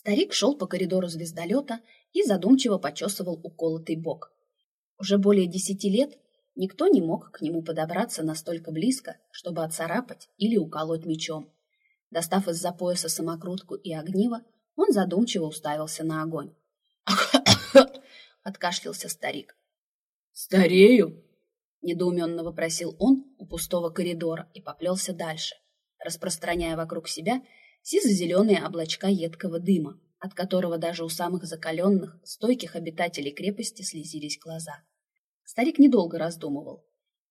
Старик шел по коридору звездолета и задумчиво почесывал уколотый бок. Уже более десяти лет никто не мог к нему подобраться настолько близко, чтобы отцарапать или уколоть мечом. Достав из-за пояса самокрутку и огниво, он задумчиво уставился на огонь. Откашлялся старик. «Старею?» — недоуменно вопросил он у пустого коридора и поплелся дальше, распространяя вокруг себя сизо-зеленые облачка едкого дыма, от которого даже у самых закаленных, стойких обитателей крепости слезились глаза. Старик недолго раздумывал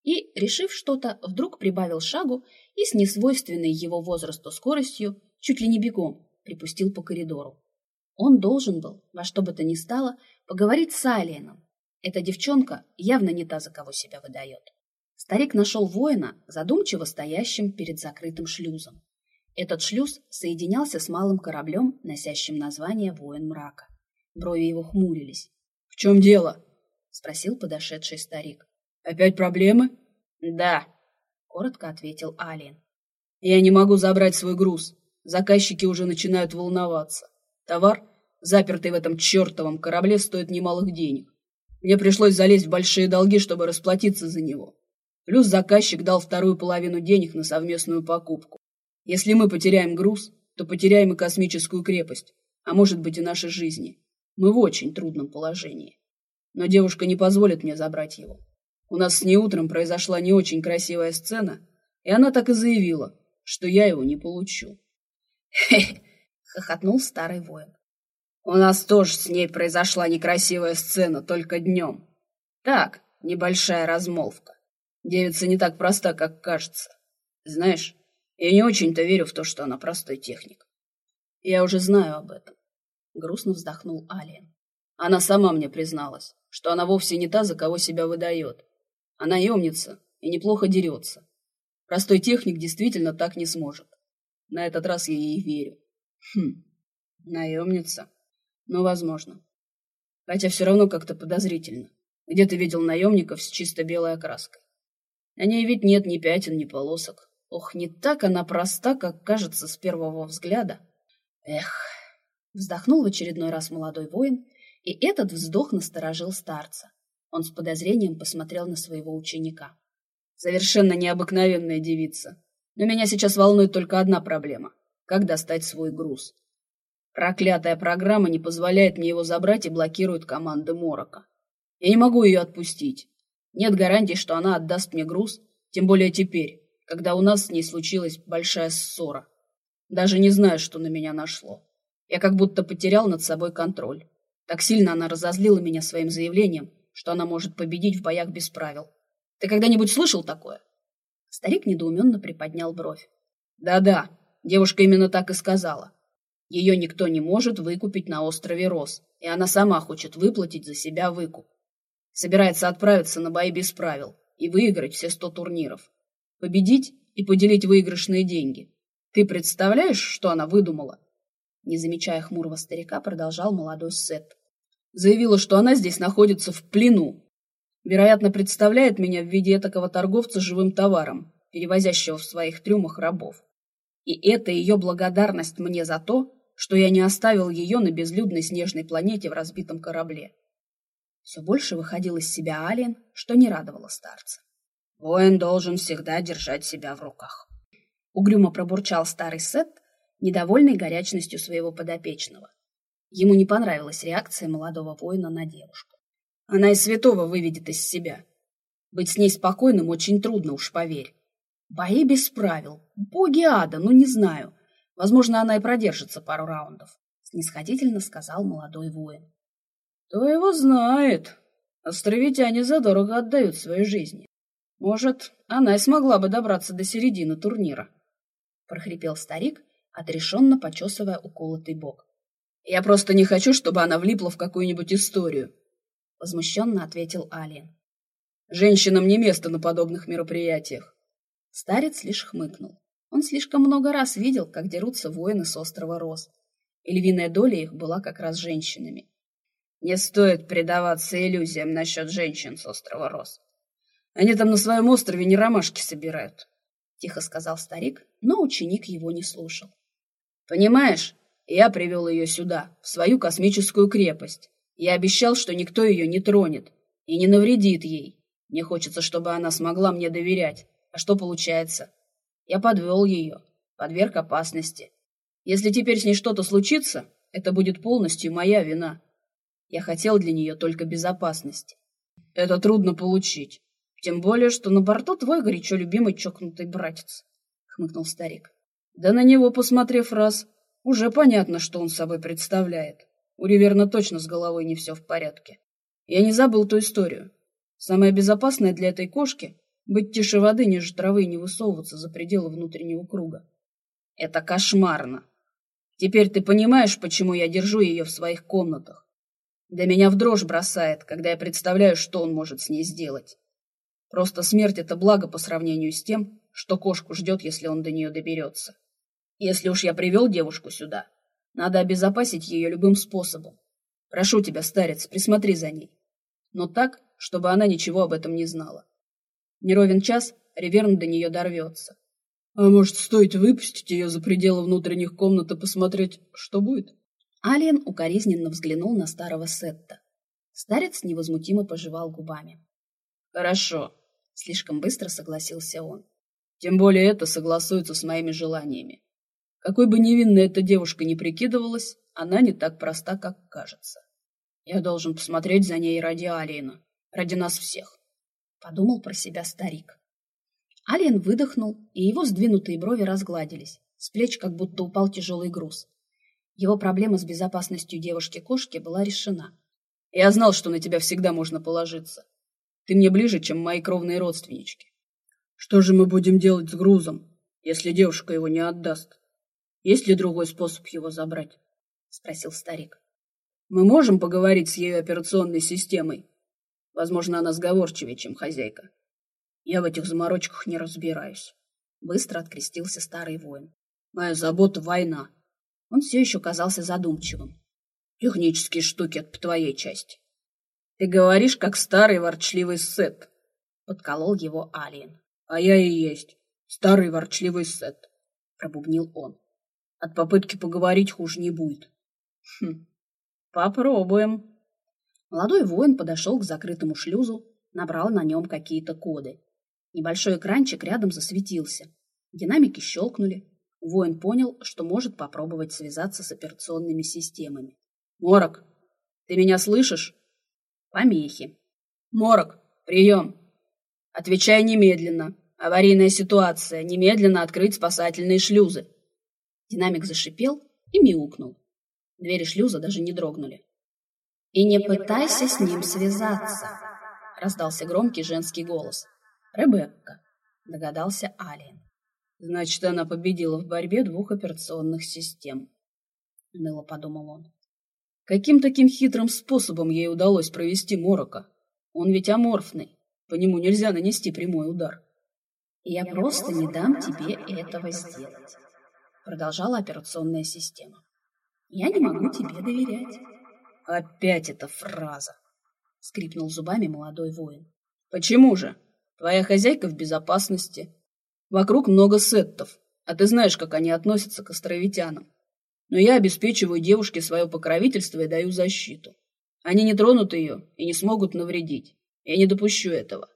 и, решив что-то, вдруг прибавил шагу и с несвойственной его возрасту скоростью, чуть ли не бегом, припустил по коридору. Он должен был, во что бы то ни стало, поговорить с Алиеном. Эта девчонка явно не та, за кого себя выдает. Старик нашел воина, задумчиво стоящим перед закрытым шлюзом. Этот шлюз соединялся с малым кораблем, носящим название «Воин мрака». Брови его хмурились. «В чем дело?» — спросил подошедший старик. «Опять проблемы?» «Да», — коротко ответил Алиен. «Я не могу забрать свой груз. Заказчики уже начинают волноваться. Товар, запертый в этом чертовом корабле, стоит немалых денег. Мне пришлось залезть в большие долги, чтобы расплатиться за него. Плюс заказчик дал вторую половину денег на совместную покупку. Если мы потеряем груз, то потеряем и космическую крепость, а может быть и наши жизни. Мы в очень трудном положении. Но девушка не позволит мне забрать его. У нас с ней утром произошла не очень красивая сцена, и она так и заявила, что я его не получу. «Хе-хе!» — хохотнул старый воин. «У нас тоже с ней произошла некрасивая сцена, только днем. Так, небольшая размолвка. Девица не так проста, как кажется. Знаешь, я не очень-то верю в то, что она простой техник. Я уже знаю об этом. Грустно вздохнул Алиен. Она сама мне призналась, что она вовсе не та, за кого себя выдает. Она умница и неплохо дерется. Простой техник действительно так не сможет. На этот раз я ей верю. Хм, наемница. Ну, возможно. Хотя все равно как-то подозрительно. Где ты видел наемников с чисто белой окраской? На ней ведь нет ни пятен, ни полосок. Ох, не так она проста, как кажется с первого взгляда. Эх, вздохнул в очередной раз молодой воин, и этот вздох насторожил старца. Он с подозрением посмотрел на своего ученика. Совершенно необыкновенная девица. Но меня сейчас волнует только одна проблема. Как достать свой груз? Проклятая программа не позволяет мне его забрать и блокирует команды Морока. Я не могу ее отпустить. Нет гарантий, что она отдаст мне груз, тем более теперь, когда у нас с ней случилась большая ссора. Даже не знаю, что на меня нашло. Я как будто потерял над собой контроль. Так сильно она разозлила меня своим заявлением, что она может победить в боях без правил. Ты когда-нибудь слышал такое? Старик недоуменно приподнял бровь. Да-да, девушка именно так и сказала. Ее никто не может выкупить на острове Рос, и она сама хочет выплатить за себя выкуп. Собирается отправиться на бои без правил и выиграть все сто турниров. Победить и поделить выигрышные деньги. Ты представляешь, что она выдумала? Не замечая хмурого старика, продолжал молодой Сет. Заявила, что она здесь находится в плену. Вероятно, представляет меня в виде этакого торговца живым товаром, перевозящего в своих трюмах рабов. И это ее благодарность мне за то, что я не оставил ее на безлюдной снежной планете в разбитом корабле. Все больше выходил из себя Алien, что не радовало старца. Воин должен всегда держать себя в руках. Угрюмо пробурчал старый Сет, недовольный горячностью своего подопечного. Ему не понравилась реакция молодого воина на девушку. Она и святого выведет из себя. Быть с ней спокойным очень трудно, уж поверь. Бои без правил. Боги ада, ну не знаю. Возможно, она и продержится пару раундов, — снисходительно сказал молодой воин. Кто его знает? Островитяне задорого отдают свои жизни. Может, она и смогла бы добраться до середины турнира, — прохрипел старик, отрешенно почесывая уколотый бок. Я просто не хочу, чтобы она влипла в какую-нибудь историю, — возмущенно ответил Алиен. Женщинам не место на подобных мероприятиях. Старец лишь хмыкнул. Он слишком много раз видел, как дерутся воины с острова Рос, и львиная доля их была как раз женщинами. Не стоит предаваться иллюзиям насчет женщин с острова Рос. Они там на своем острове не ромашки собирают, — тихо сказал старик, но ученик его не слушал. Понимаешь, Я привел ее сюда, в свою космическую крепость. Я обещал, что никто ее не тронет и не навредит ей. Мне хочется, чтобы она смогла мне доверять. А что получается? Я подвел ее, подверг опасности. Если теперь с ней что-то случится, это будет полностью моя вина. Я хотел для нее только безопасности. Это трудно получить. Тем более, что на борту твой горячо любимый чокнутый братец, — хмыкнул старик. Да на него, посмотрев раз, уже понятно, что он собой представляет. У Риверна точно с головой не все в порядке. Я не забыл ту историю. Самое безопасное для этой кошки — быть тише воды, ниже травы и не высовываться за пределы внутреннего круга. Это кошмарно. Теперь ты понимаешь, почему я держу ее в своих комнатах. Да меня в дрожь бросает, когда я представляю, что он может с ней сделать. Просто смерть — это благо по сравнению с тем, что кошку ждет, если он до нее доберется. Если уж я привел девушку сюда, надо обезопасить ее любым способом. Прошу тебя, старец, присмотри за ней. Но так, чтобы она ничего об этом не знала. Неровен час, Реверн до нее дорвется. А может, стоит выпустить ее за пределы внутренних комнат и посмотреть, что будет? Алиен укоризненно взглянул на старого Сетта. Старец невозмутимо пожевал губами. «Хорошо», — слишком быстро согласился он. «Тем более это согласуется с моими желаниями. Какой бы невинной эта девушка ни прикидывалась, она не так проста, как кажется. Я должен посмотреть за ней ради Алиена, ради нас всех. Подумал про себя старик. Алиен выдохнул, и его сдвинутые брови разгладились. С плеч как будто упал тяжелый груз. Его проблема с безопасностью девушки-кошки была решена. «Я знал, что на тебя всегда можно положиться. Ты мне ближе, чем мои кровные родственнички. Что же мы будем делать с грузом, если девушка его не отдаст?» Есть ли другой способ его забрать? — спросил старик. — Мы можем поговорить с ее операционной системой. Возможно, она сговорчивее, чем хозяйка. Я в этих заморочках не разбираюсь. Быстро открестился старый воин. Моя забота — война. Он все еще казался задумчивым. Технические штуки — по твоей части. Ты говоришь, как старый ворчливый Сет. Подколол его Алиен. А я и есть старый ворчливый Сет. Пробубнил он. От попытки поговорить хуже не будет. Хм, попробуем. Молодой воин подошел к закрытому шлюзу, набрал на нем какие-то коды. Небольшой экранчик рядом засветился. Динамики щелкнули. Воин понял, что может попробовать связаться с операционными системами. «Морок, ты меня слышишь?» Помехи. «Морок, прием!» «Отвечай немедленно. Аварийная ситуация. Немедленно открыть спасательные шлюзы». Динамик зашипел и мяукнул. Двери шлюза даже не дрогнули. «И не пытайся с ним связаться!» — раздался громкий женский голос. «Ребекка», — догадался Алиен. «Значит, она победила в борьбе двух операционных систем», — уныло подумал он. «Каким таким хитрым способом ей удалось провести Морока? Он ведь аморфный, по нему нельзя нанести прямой удар». «Я просто не дам тебе этого сделать», продолжала операционная система. Я не могу тебе доверять. Опять эта фраза, скрипнул зубами молодой воин. Почему же? Твоя хозяйка в безопасности. Вокруг много сеттов, а ты знаешь, как они относятся к островитянам. Но я обеспечиваю девушке свое покровительство и даю защиту. Они не тронут ее и не смогут навредить. Я не допущу этого.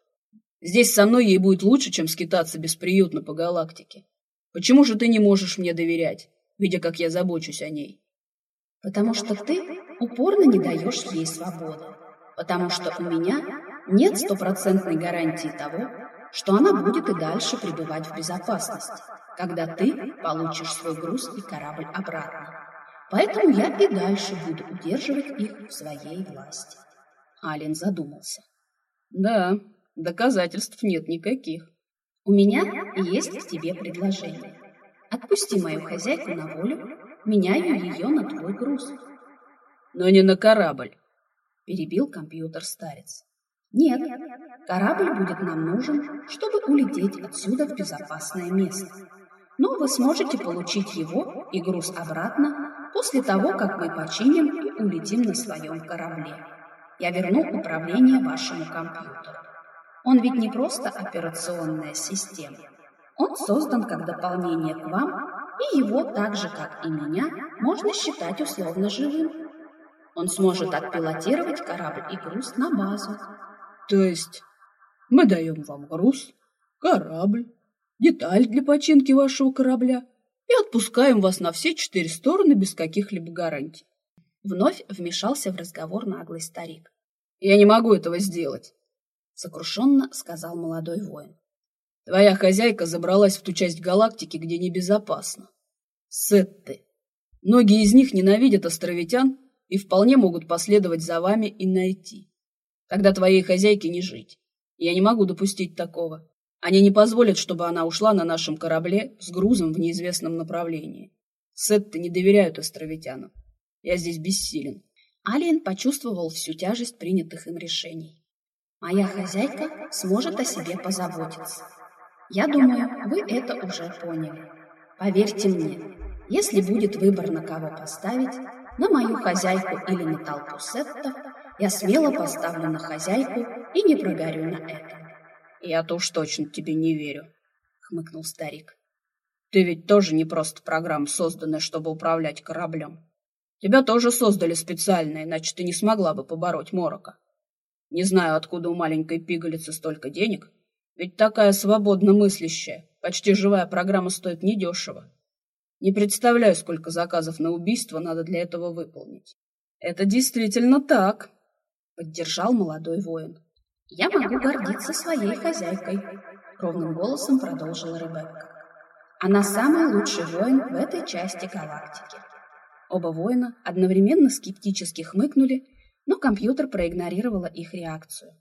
Здесь со мной ей будет лучше, чем скитаться бесприютно по галактике. Почему же ты не можешь мне доверять, видя, как я забочусь о ней? Потому что ты упорно не даешь ей свободы. Потому что у меня нет стопроцентной гарантии того, что она будет и дальше пребывать в безопасности, когда ты получишь свой груз и корабль обратно. Поэтому я и дальше буду удерживать их в своей власти. Ален задумался. Да, доказательств нет никаких. У меня есть к тебе предложение. Отпусти мою хозяйку на волю, меняю ее на твой груз. Но не на корабль, перебил компьютер старец. Нет, корабль будет нам нужен, чтобы улететь отсюда в безопасное место. Но вы сможете получить его и груз обратно после того, как мы починим и улетим на своем корабле. Я верну управление вашему компьютеру. Он ведь не просто операционная система. Он создан как дополнение к вам и его, так же как и меня, можно считать условно живым. Он сможет отпилотировать корабль и груз на базу. То есть мы даем вам груз, корабль, деталь для починки вашего корабля и отпускаем вас на все четыре стороны без каких-либо гарантий. Вновь вмешался в разговор наглый старик. «Я не могу этого сделать», — сокрушенно сказал молодой воин. «Твоя хозяйка забралась в ту часть галактики, где небезопасно. Сетты. Многие из них ненавидят островитян и вполне могут последовать за вами и найти. Тогда твоей хозяйке не жить. Я не могу допустить такого. Они не позволят, чтобы она ушла на нашем корабле с грузом в неизвестном направлении. Сетты не доверяют островитянам. Я здесь бессилен. Алиен почувствовал всю тяжесть принятых им решений. Моя хозяйка сможет о себе позаботиться. Я думаю, вы это уже поняли. Поверьте мне, если будет выбор на кого поставить, на мою хозяйку или на толпу сеттов, я смело поставлю на хозяйку и не прогорю на этом. «Я-то уж точно тебе не верю», — хмыкнул старик. «Ты ведь тоже не просто программа, созданная, чтобы управлять кораблем. Тебя тоже создали специально, иначе ты не смогла бы побороть Морока. Не знаю, откуда у маленькой пигалицы столько денег, ведь такая свободно мыслящая, почти живая программа стоит недешево. Не представляю, сколько заказов на убийство надо для этого выполнить. Это действительно так, — поддержал молодой воин. «Я могу гордиться своей хозяйкой», — ровным голосом продолжила Ребекка. «Она самый лучший воин в этой части галактики». Оба воина одновременно скептически хмыкнули, но компьютер проигнорировала их реакцию.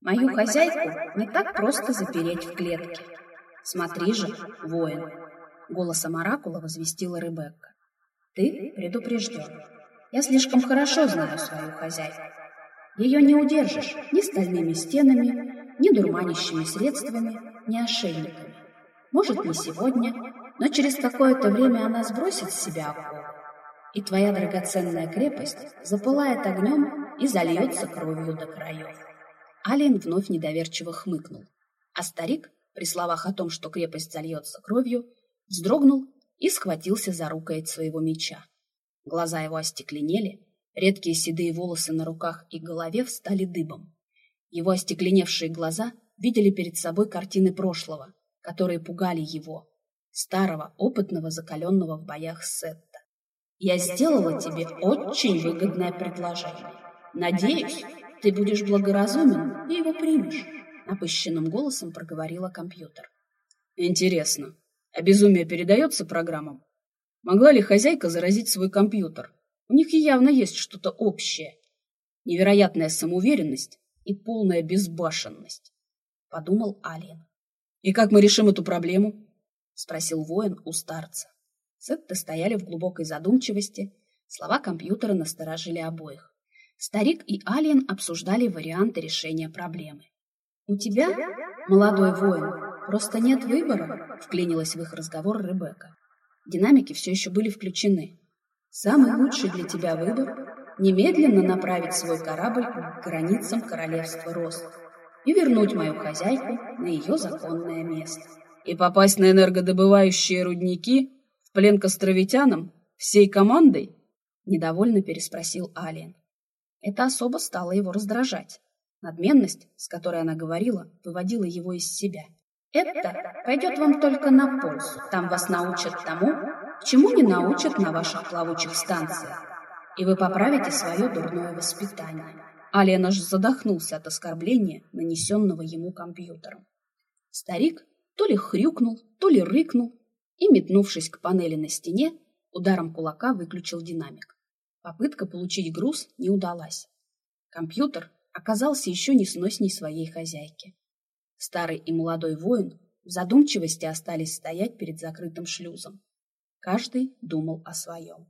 «Мою хозяйку не так просто запереть в клетке. Смотри же, воин!» Голосом оракула возвестила Ребекка. «Ты предупрежден. Я слишком хорошо знаю свою хозяйку. Ее не удержишь ни стальными стенами, ни дурманящими средствами, ни ошейниками. Может, не сегодня, но через какое-то время она сбросит с себя оковы, и твоя драгоценная крепость запылает огнем и зальется кровью до краев. Алиен вновь недоверчиво хмыкнул, а старик, при словах о том, что крепость зальется кровью, вздрогнул и схватился за рукоять своего меча. Глаза его остекленели, Редкие седые волосы на руках и голове встали дыбом. Его остекленевшие глаза видели перед собой картины прошлого, которые пугали его, старого, опытного, закаленного в боях Сетта. «Я сделала тебе очень выгодное предложение. Надеюсь, ты будешь благоразумен и его примешь», — напыщенным голосом проговорила компьютер. «Интересно, а безумие передается программам? Могла ли хозяйка заразить свой компьютер, у них явно есть что-то общее. Невероятная самоуверенность и полная безбашенность, — подумал Алиен. «И как мы решим эту проблему?» — спросил воин у старца. Сетты стояли в глубокой задумчивости, слова компьютера насторожили обоих. Старик и Алиен обсуждали варианты решения проблемы. «У тебя, молодой воин, просто нет выбора», — вклинилась в их разговор Ребекка. Динамики все еще были включены. Самый лучший для тебя выбор – немедленно направить свой корабль к границам королевства Рост и вернуть мою хозяйку на ее законное место. И попасть на энергодобывающие рудники в плен к островитянам всей командой? Недовольно переспросил Алиен. Это особо стало его раздражать. Надменность, с которой она говорила, выводила его из себя. Это пойдет вам только на пользу. Там вас научат тому, чему не научат на ваших плавучих станциях, и вы поправите свое дурное воспитание. Ален аж задохнулся от оскорбления, нанесенного ему компьютером. Старик то ли хрюкнул, то ли рыкнул и, метнувшись к панели на стене, ударом кулака выключил динамик. Попытка получить груз не удалась. Компьютер оказался еще несносней своей хозяйки. Старый и молодой воин в задумчивости остались стоять перед закрытым шлюзом. Каждый думал о своем.